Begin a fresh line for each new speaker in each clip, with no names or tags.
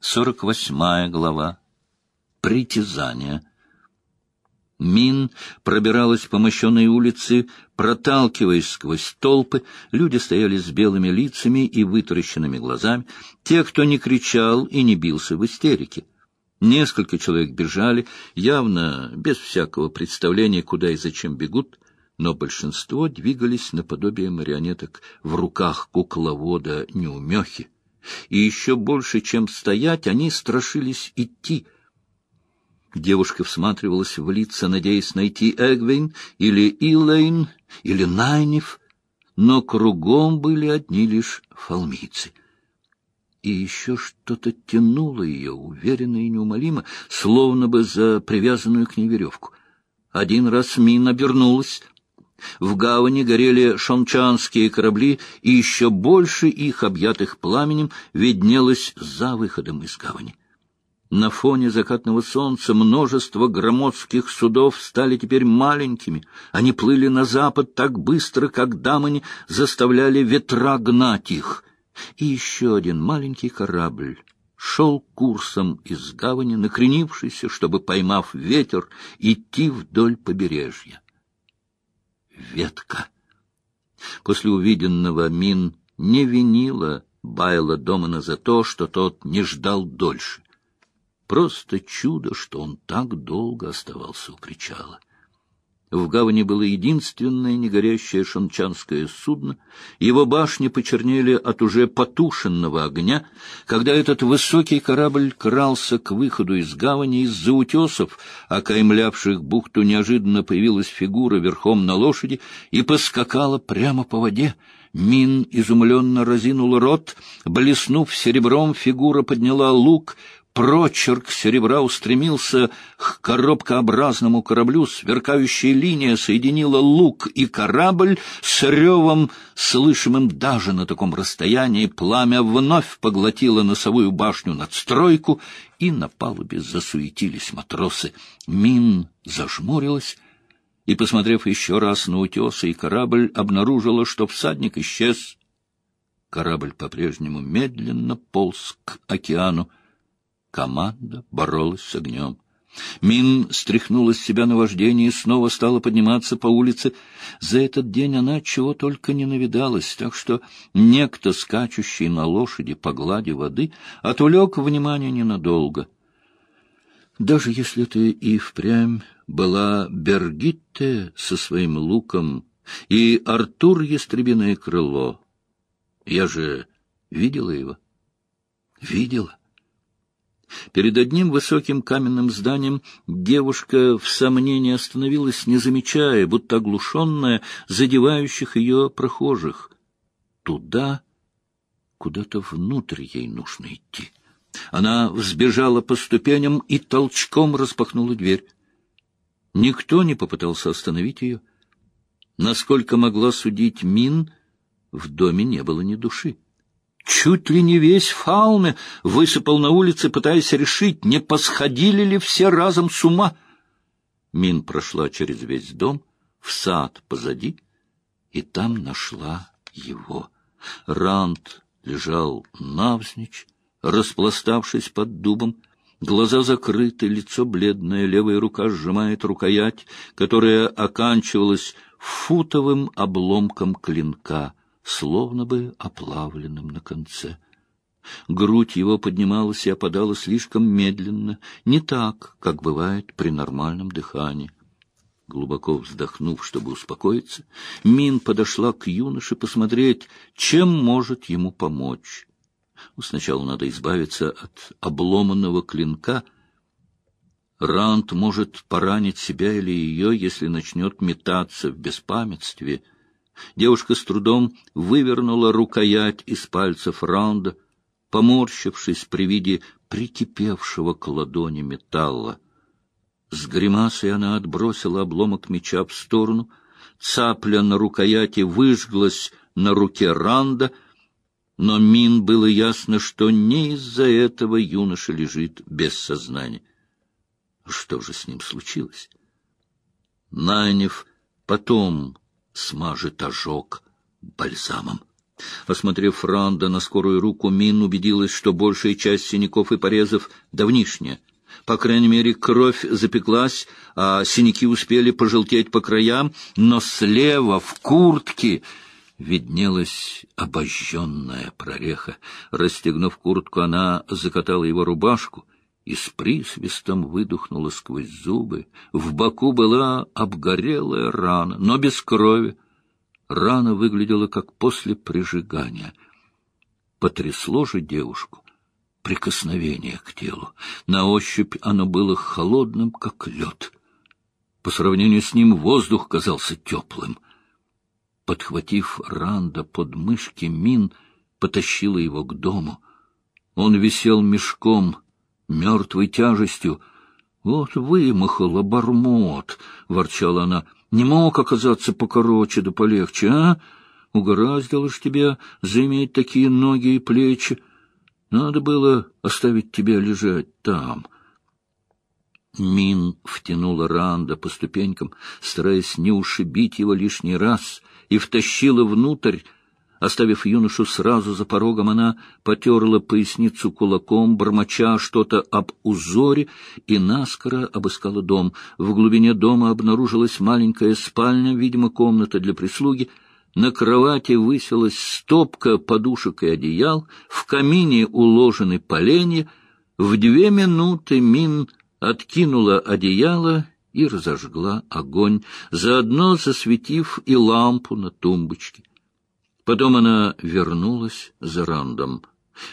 Сорок восьмая глава. Притязание. Мин пробиралась по мощенной улице, проталкиваясь сквозь толпы. Люди стояли с белыми лицами и вытаращенными глазами. Те, кто не кричал и не бился в истерике. Несколько человек бежали, явно без всякого представления, куда и зачем бегут, но большинство двигались наподобие марионеток в руках кукловода неумехи. И еще больше, чем стоять, они страшились идти. Девушка всматривалась в лица, надеясь найти Эгвейн или Илэйн или Найниф, но кругом были одни лишь фалмийцы — и еще что-то тянуло ее, уверенно и неумолимо, словно бы за привязанную к ней веревку. Один раз Мин обернулась. В гавани горели шончанские корабли, и еще больше их, объятых пламенем, виднелось за выходом из гавани. На фоне закатного солнца множество громоздких судов стали теперь маленькими. Они плыли на запад так быстро, как дамани заставляли ветра гнать их — и еще один маленький корабль шел курсом из гавани, накренившийся, чтобы, поймав ветер, идти вдоль побережья. Ветка. После увиденного Мин не винила Байла Домана за то, что тот не ждал дольше. Просто чудо, что он так долго оставался у причала. В гавани было единственное негорящее шанчанское судно. Его башни почернели от уже потушенного огня. Когда этот высокий корабль крался к выходу из гавани, из-за утесов, окаймлявших бухту, неожиданно появилась фигура верхом на лошади и поскакала прямо по воде. Мин изумленно разинул рот, блеснув серебром, фигура подняла лук — Прочерк серебра устремился к коробкообразному кораблю, сверкающая линия соединила лук и корабль с ревом, слышимым даже на таком расстоянии, пламя вновь поглотило носовую башню надстройку, и на палубе засуетились матросы. Мин зажмурилась и, посмотрев еще раз на утесы и корабль, обнаружила, что всадник исчез. Корабль по-прежнему медленно полз к океану, Команда боролась с огнем. Мин стряхнула с себя наваждение и снова стала подниматься по улице. За этот день она чего только не навидалась, так что некто, скачущий на лошади по глади воды, отвлек внимание ненадолго. Даже если ты и впрямь была Бергитте со своим луком и Артур Ястребиное крыло, я же видела его. Видела. Перед одним высоким каменным зданием девушка в сомнении остановилась, не замечая, будто оглушенная, задевающих ее прохожих. Туда, куда-то внутрь ей нужно идти. Она взбежала по ступеням и толчком распахнула дверь. Никто не попытался остановить ее. Насколько могла судить Мин, в доме не было ни души. Чуть ли не весь Фауме высыпал на улице, пытаясь решить, не посходили ли все разом с ума. Мин прошла через весь дом, в сад позади, и там нашла его. Ранд лежал навзничь, распластавшись под дубом, глаза закрыты, лицо бледное, левая рука сжимает рукоять, которая оканчивалась футовым обломком клинка — словно бы оплавленным на конце. Грудь его поднималась и опадала слишком медленно, не так, как бывает при нормальном дыхании. Глубоко вздохнув, чтобы успокоиться, Мин подошла к юноше посмотреть, чем может ему помочь. Сначала надо избавиться от обломанного клинка. Рант может поранить себя или ее, если начнет метаться в беспамятстве — Девушка с трудом вывернула рукоять из пальцев Раунда, поморщившись при виде прикипевшего к ладони металла. С гримасой она отбросила обломок меча в сторону, цапля на рукояти выжглась на руке Ранда, но Мин было ясно, что не из-за этого юноша лежит без сознания. Что же с ним случилось? Найнев потом смажет ожог бальзамом. Осмотрев Ранда на скорую руку, Мин убедилась, что большая часть синяков и порезов давнишняя. По крайней мере, кровь запеклась, а синяки успели пожелтеть по краям, но слева, в куртке, виднелась обожженная прореха. Расстегнув куртку, она закатала его рубашку и с присвистом выдохнула сквозь зубы. В боку была обгорелая рана, но без крови. Рана выглядела как после прижигания. Потрясло же девушку прикосновение к телу. На ощупь оно было холодным, как лед. По сравнению с ним воздух казался теплым. Подхватив Ранда под мышки, Мин потащила его к дому. Он висел мешком, мертвой тяжестью. — Вот вымахал обормот, — ворчала она. — Не мог оказаться покороче да полегче, а? Угораздило ж тебя заиметь такие ноги и плечи. Надо было оставить тебя лежать там. Мин втянула Ранда по ступенькам, стараясь не ушибить его лишний раз, и втащила внутрь. Оставив юношу сразу за порогом, она потерла поясницу кулаком, бормоча что-то об узоре, и наскоро обыскала дом. В глубине дома обнаружилась маленькая спальня, видимо, комната для прислуги — на кровати высилась стопка подушек и одеял, в камине уложены поленья. В две минуты Мин откинула одеяло и разожгла огонь, заодно засветив и лампу на тумбочке. Потом она вернулась за Рандом.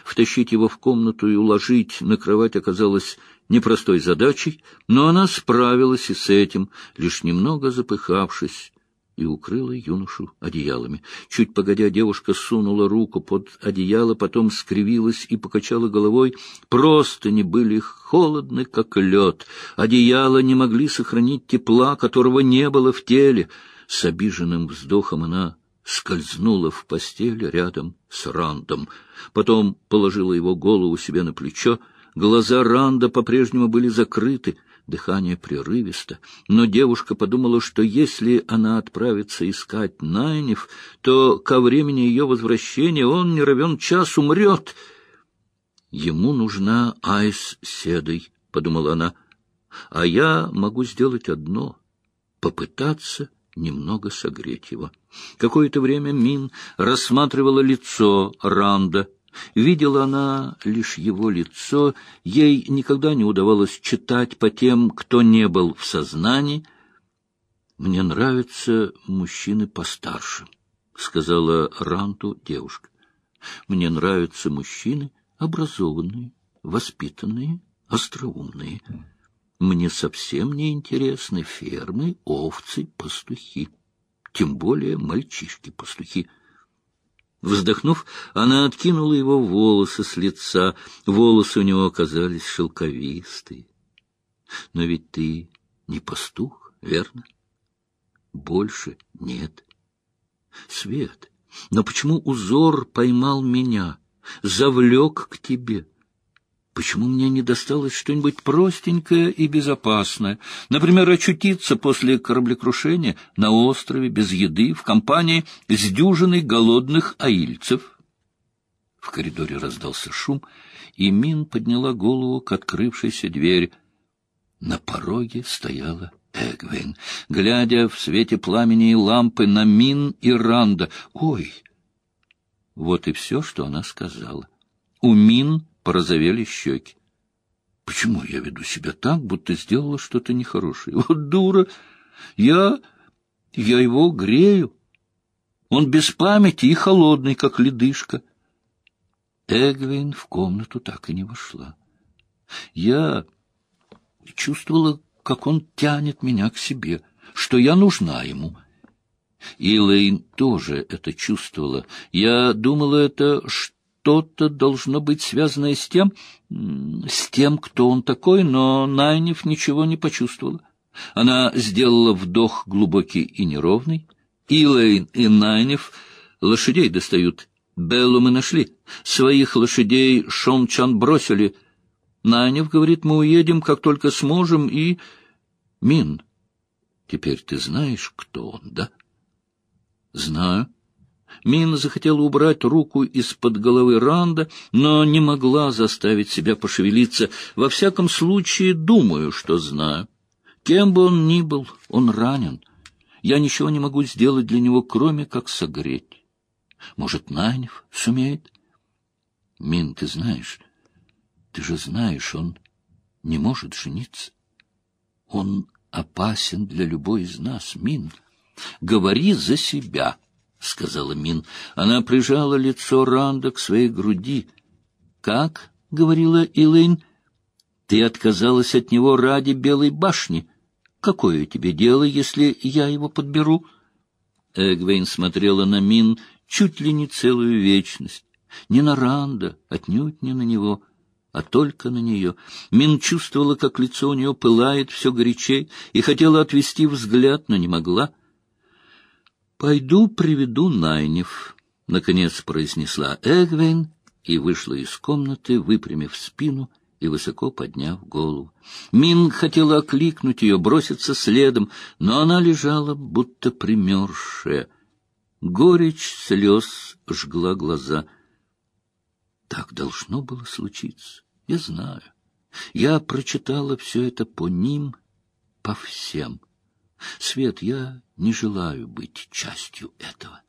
Втащить его в комнату и уложить на кровать оказалось непростой задачей, но она справилась и с этим, лишь немного запыхавшись и укрыла юношу одеялами. Чуть погодя, девушка сунула руку под одеяло, потом скривилась и покачала головой. Просто не были холодны, как лед. Одеяла не могли сохранить тепла, которого не было в теле. С обиженным вздохом она скользнула в постель рядом с Рандом. Потом положила его голову себе на плечо. Глаза Ранда по-прежнему были закрыты дыхание прерывисто, но девушка подумала, что если она отправится искать Найнев, то ко времени ее возвращения он не равен час умрет. Ему нужна Айс Седой, — подумала она, — а я могу сделать одно — попытаться немного согреть его. Какое-то время Мин рассматривала лицо Ранда — Видела она лишь его лицо, ей никогда не удавалось читать по тем, кто не был в сознании. «Мне нравятся мужчины постарше», — сказала Ранту девушка. «Мне нравятся мужчины образованные, воспитанные, остроумные. Мне совсем не интересны фермы, овцы, пастухи, тем более мальчишки-пастухи». Вздохнув, она откинула его волосы с лица. Волосы у него оказались шелковистые. Но ведь ты не пастух, верно? Больше нет. Свет, но почему узор поймал меня, завлек к тебе? Почему мне не досталось что-нибудь простенькое и безопасное? Например, очутиться после кораблекрушения на острове без еды в компании с дюжиной голодных аильцев? В коридоре раздался шум, и Мин подняла голову к открывшейся двери. На пороге стояла Эгвин, глядя в свете пламени и лампы на Мин и Ранда. «Ой!» Вот и все, что она сказала. У Мин порозовели щеки. Почему я веду себя так, будто сделала что-то нехорошее? Вот дура! Я... я его грею. Он без памяти и холодный, как ледышка. Эгвин в комнату так и не вошла. Я чувствовала, как он тянет меня к себе, что я нужна ему. И тоже это чувствовала. Я думала, это что-то должно быть связанное с тем, с тем, кто он такой, но Найнев ничего не почувствовала. Она сделала вдох глубокий и неровный. Илэйн и Найнев лошадей достают. Беллу мы нашли. Своих лошадей Шончан бросили. Найнев говорит, мы уедем, как только сможем, и... Мин, теперь ты знаешь, кто он, да? Знаю. Мин захотела убрать руку из-под головы Ранда, но не могла заставить себя пошевелиться. Во всяком случае, думаю, что знаю. Кем бы он ни был, он ранен. Я ничего не могу сделать для него, кроме как согреть. Может, Найнев сумеет? Мин, ты знаешь, ты же знаешь, он не может жениться. Он опасен для любой из нас, Мин. Говори за себя, — сказала Мин. Она прижала лицо Ранда к своей груди. — Как? — говорила Илэйн. — Ты отказалась от него ради Белой башни. Какое тебе дело, если я его подберу? Эгвейн смотрела на Мин чуть ли не целую вечность. Не на Ранда, отнюдь не на него — а только на нее. Мин чувствовала, как лицо у нее пылает все горячей, и хотела отвести взгляд, но не могла. — Пойду приведу Найнев, — наконец произнесла Эгвейн и вышла из комнаты, выпрямив спину и высоко подняв голову. Мин хотела окликнуть ее, броситься следом, но она лежала, будто примерзшая. Горечь слез жгла глаза. Так должно было случиться. Я знаю. Я прочитала все это по ним, по всем. Свет, я не желаю быть частью этого.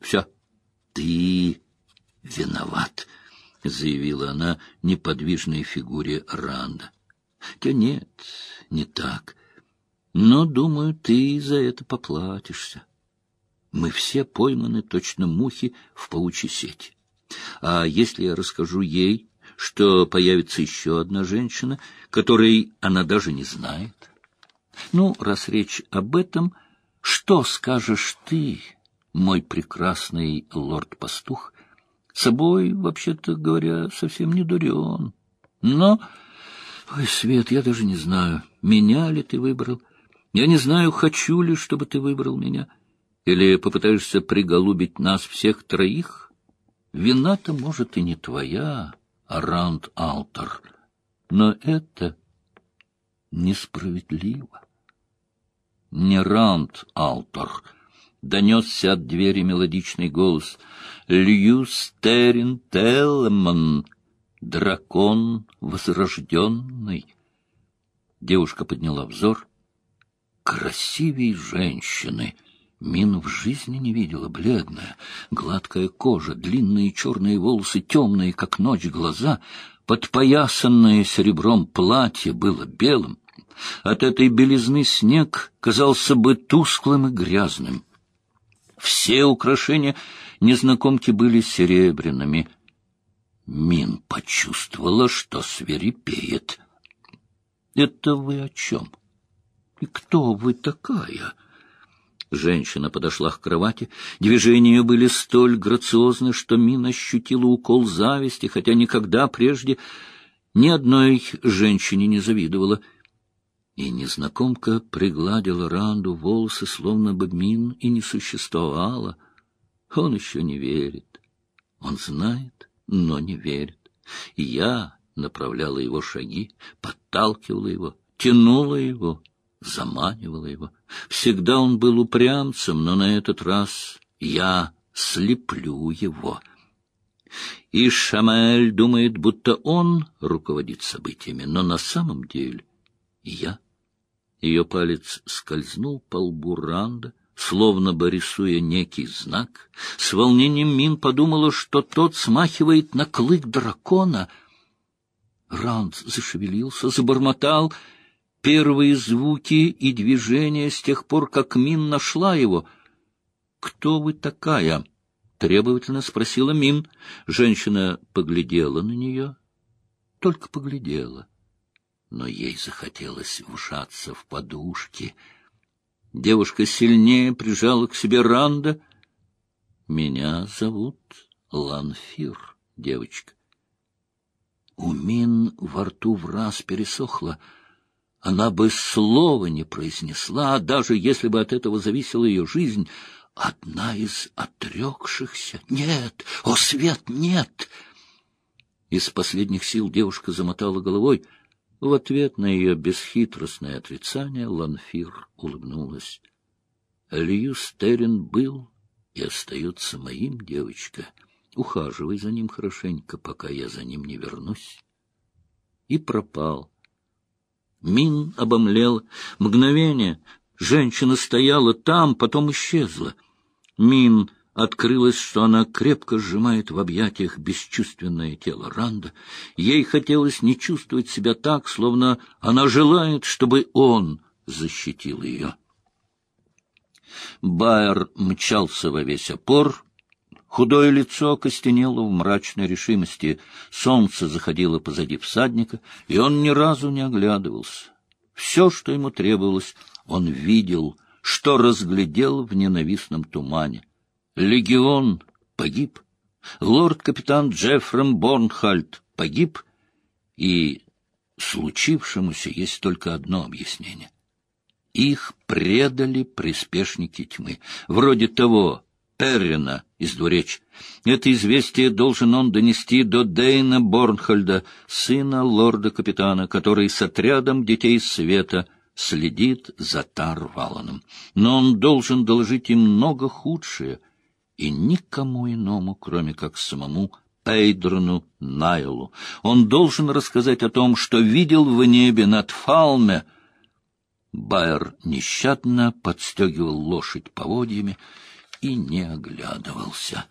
Все, ты виноват, — заявила она неподвижной фигуре Ранда. Хотя нет, не так. Но, думаю, ты за это поплатишься. Мы все пойманы точно мухи в паучьей сети. А если я расскажу ей, что появится еще одна женщина, которой она даже не знает. Ну, раз речь об этом, что скажешь ты, мой прекрасный лорд-пастух? Собой, вообще-то говоря, совсем не дурен. Но, ой, Свет, я даже не знаю, меня ли ты выбрал. Я не знаю, хочу ли, чтобы ты выбрал меня. Или попытаешься приголубить нас всех троих? Вина-то, может, и не твоя, Раунд-Алтер. Но это несправедливо. Не Раунд-Алтер. Донесся от двери мелодичный голос. Льюстерин Телман, дракон возрожденный. Девушка подняла взор. Красивей женщины — Мин в жизни не видела, бледная, гладкая кожа, длинные черные волосы, темные, как ночь, глаза, подпоясанное серебром платье было белым. От этой белизны снег казался бы тусклым и грязным. Все украшения незнакомки были серебряными. Мин почувствовала, что свирепеет. — Это вы о чем? И кто вы такая? — Женщина подошла к кровати. Движения ее были столь грациозны, что Мин ощутила укол зависти, хотя никогда прежде ни одной женщине не завидовала. И незнакомка пригладила Ранду волосы, словно бы Мин и не существовала. Он еще не верит. Он знает, но не верит. И я направляла его шаги, подталкивала его, тянула его заманивала его. Всегда он был упрямцем, но на этот раз я слеплю его. И Шамаэль думает, будто он руководит событиями, но на самом деле я. Ее палец скользнул по лбу Ранда, словно бы рисуя некий знак. С волнением Мин подумала, что тот смахивает на клык дракона. Ранд зашевелился, забормотал — первые звуки и движения с тех пор, как Мин нашла его. «Кто вы такая?» — требовательно спросила Мин. Женщина поглядела на нее, только поглядела, но ей захотелось вжаться в подушки. Девушка сильнее прижала к себе Ранда. «Меня зовут Ланфир, девочка». У Мин во рту в раз пересохла — она бы слова не произнесла, даже если бы от этого зависела ее жизнь. Одна из отрекшихся. Нет, о, свет, нет! Из последних сил девушка замотала головой. В ответ на ее бесхитростное отрицание Ланфир улыбнулась. Лью Стерин был и остается моим, девочка. Ухаживай за ним хорошенько, пока я за ним не вернусь. И пропал. Мин обомлел. Мгновение. Женщина стояла там, потом исчезла. Мин открылось, что она крепко сжимает в объятиях бесчувственное тело Ранда. Ей хотелось не чувствовать себя так, словно она желает, чтобы он защитил ее. Байер мчался во весь опор. Худое лицо окостенело в мрачной решимости. Солнце заходило позади всадника, и он ни разу не оглядывался. Все, что ему требовалось, он видел, что разглядел в ненавистном тумане. Легион погиб, лорд-капитан Джеффрем Борнхальд погиб, и случившемуся есть только одно объяснение. Их предали приспешники тьмы, вроде того Перрина из двуреч. Это известие должен он донести до Дейна Борнхальда, сына лорда-капитана, который с отрядом детей света следит за Тарваланом. Но он должен доложить им много худшее — и никому иному, кроме как самому Пейдрону Найлу. Он должен рассказать о том, что видел в небе над Фалме. Байер нещадно подстегивал лошадь поводьями и не оглядывался.